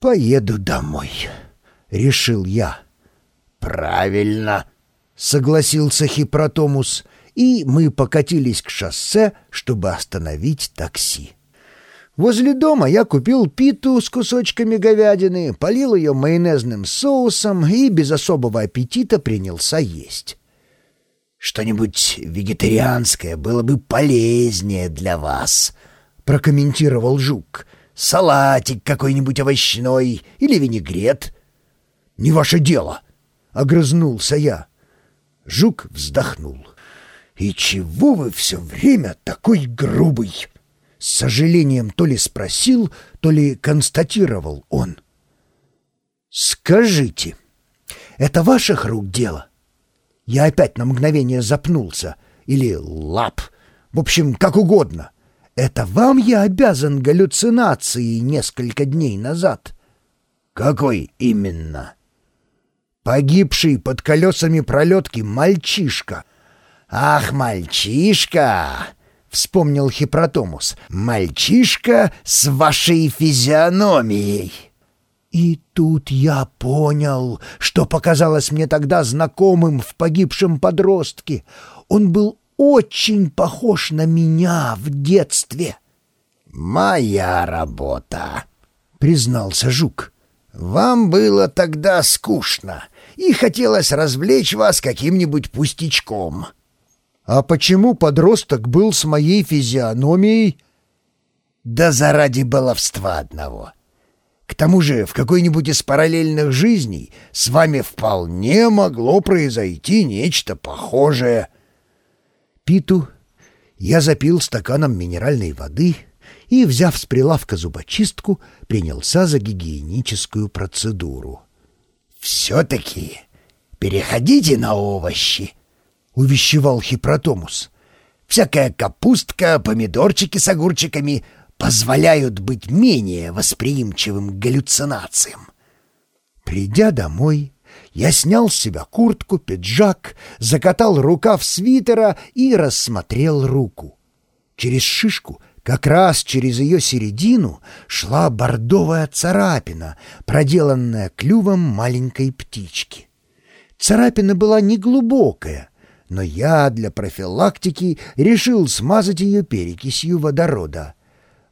«Поеду домой», — решил я. «Правильно», — согласился Хипротомус, и мы покатились к шоссе, чтобы остановить такси. Возле дома я купил питу с кусочками говядины, полил ее майонезным соусом и без особого аппетита принялся есть. «Что-нибудь вегетарианское было бы полезнее для вас», — прокомментировал Жук. «Салатик какой-нибудь овощной или винегрет». «Не ваше дело», — огрызнулся я. Жук вздохнул. «И чего вы все время такой грубый?» С сожалением то ли спросил, то ли констатировал он. «Скажите, это ваших рук дело?» Я опять на мгновение запнулся. Или лап. В общем, как угодно. Это вам я обязан галлюцинацией несколько дней назад. Какой именно? Погибший под колесами пролетки мальчишка. Ах, мальчишка! — вспомнил Хипротомус. «Мальчишка с вашей физиономией!» И тут я понял, что показалось мне тогда знакомым в погибшем подростке. Он был очень похож на меня в детстве. «Моя работа», — признался Жук. «Вам было тогда скучно, и хотелось развлечь вас каким-нибудь пустячком». «А почему подросток был с моей физиономией?» «Да заради баловства одного». К тому же в какой-нибудь из параллельных жизней с вами вполне могло произойти нечто похожее. Питу я запил стаканом минеральной воды и, взяв с прилавка зубочистку, принялся за гигиеническую процедуру. «Все-таки переходите на овощи», — увещевал Хипротомус. «Всякая капустка, помидорчики с огурчиками — позволяют быть менее восприимчивым к галлюцинациям. Придя домой, я снял с себя куртку, пиджак, закатал рукав свитера и рассмотрел руку. Через шишку, как раз через ее середину, шла бордовая царапина, проделанная клювом маленькой птички. Царапина была неглубокая, но я для профилактики решил смазать ее перекисью водорода —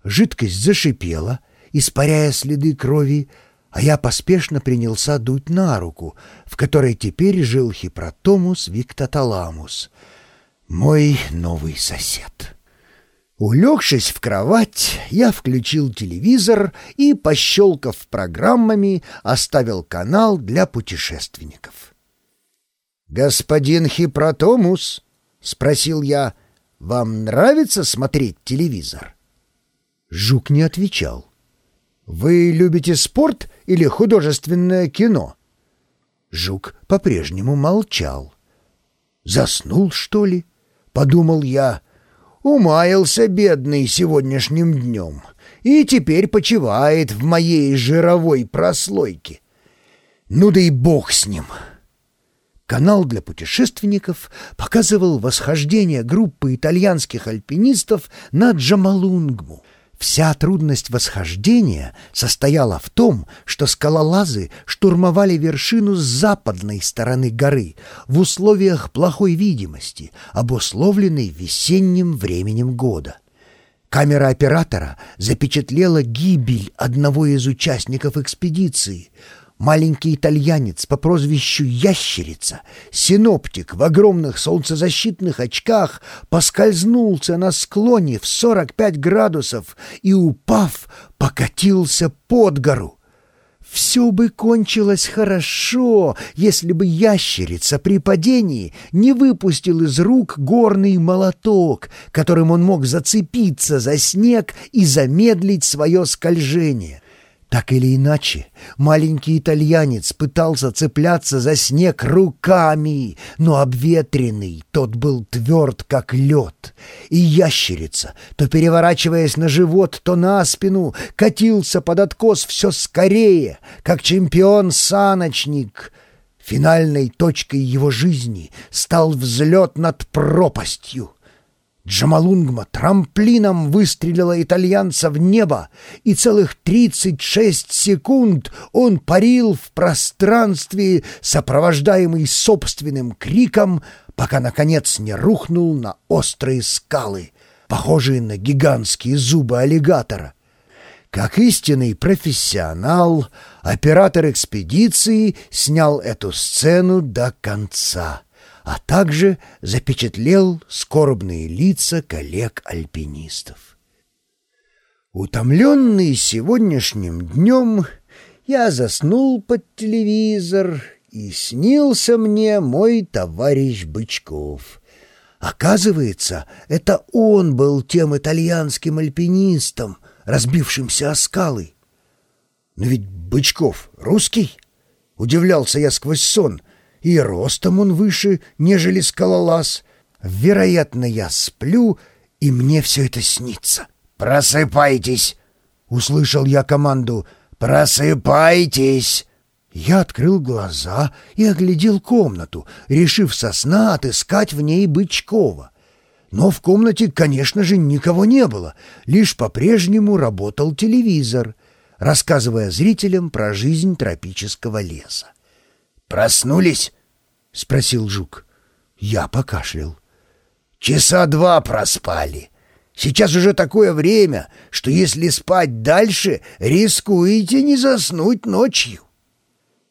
Жидкость зашипела, испаряя следы крови, а я поспешно принялся дуть на руку, в которой теперь жил Хипротомус Виктоталамус, мой новый сосед. Улегшись в кровать, я включил телевизор и, пощелкав программами, оставил канал для путешественников. «Господин Хипротомус», — спросил я, — «вам нравится смотреть телевизор?» Жук не отвечал. «Вы любите спорт или художественное кино?» Жук по-прежнему молчал. «Заснул, что ли?» — подумал я. «Умаялся бедный сегодняшним днем и теперь почивает в моей жировой прослойке. Ну да и бог с ним!» Канал для путешественников показывал восхождение группы итальянских альпинистов на Джамалунгму. Вся трудность восхождения состояла в том, что скалолазы штурмовали вершину с западной стороны горы в условиях плохой видимости, обусловленной весенним временем года. Камера оператора запечатлела гибель одного из участников экспедиции — Маленький итальянец по прозвищу Ящерица, синоптик в огромных солнцезащитных очках, поскользнулся на склоне в 45 градусов и, упав, покатился под гору. Все бы кончилось хорошо, если бы ящерица при падении не выпустил из рук горный молоток, которым он мог зацепиться за снег и замедлить свое скольжение. Так или иначе, маленький итальянец пытался цепляться за снег руками, но обветренный тот был тверд, как лед. И ящерица, то переворачиваясь на живот, то на спину, катился под откос все скорее, как чемпион-саночник. Финальной точкой его жизни стал взлет над пропастью. Джамалунгма трамплином выстрелила итальянца в небо, и целых 36 секунд он парил в пространстве, сопровождаемый собственным криком, пока, наконец, не рухнул на острые скалы, похожие на гигантские зубы аллигатора. Как истинный профессионал, оператор экспедиции снял эту сцену до конца — а также запечатлел скорбные лица коллег-альпинистов. Утомленный сегодняшним днем, я заснул под телевизор, и снился мне мой товарищ Бычков. Оказывается, это он был тем итальянским альпинистом, разбившимся о скалы. Но ведь Бычков русский? Удивлялся я сквозь сон — и ростом он выше, нежели скалолаз. Вероятно, я сплю, и мне все это снится. «Просыпайтесь!» — услышал я команду. «Просыпайтесь!» Я открыл глаза и оглядел комнату, решив со сна отыскать в ней Бычкова. Но в комнате, конечно же, никого не было, лишь по-прежнему работал телевизор, рассказывая зрителям про жизнь тропического леса. «Проснулись?» — спросил Жук. Я покашлял. «Часа два проспали. Сейчас уже такое время, что если спать дальше, рискуете не заснуть ночью».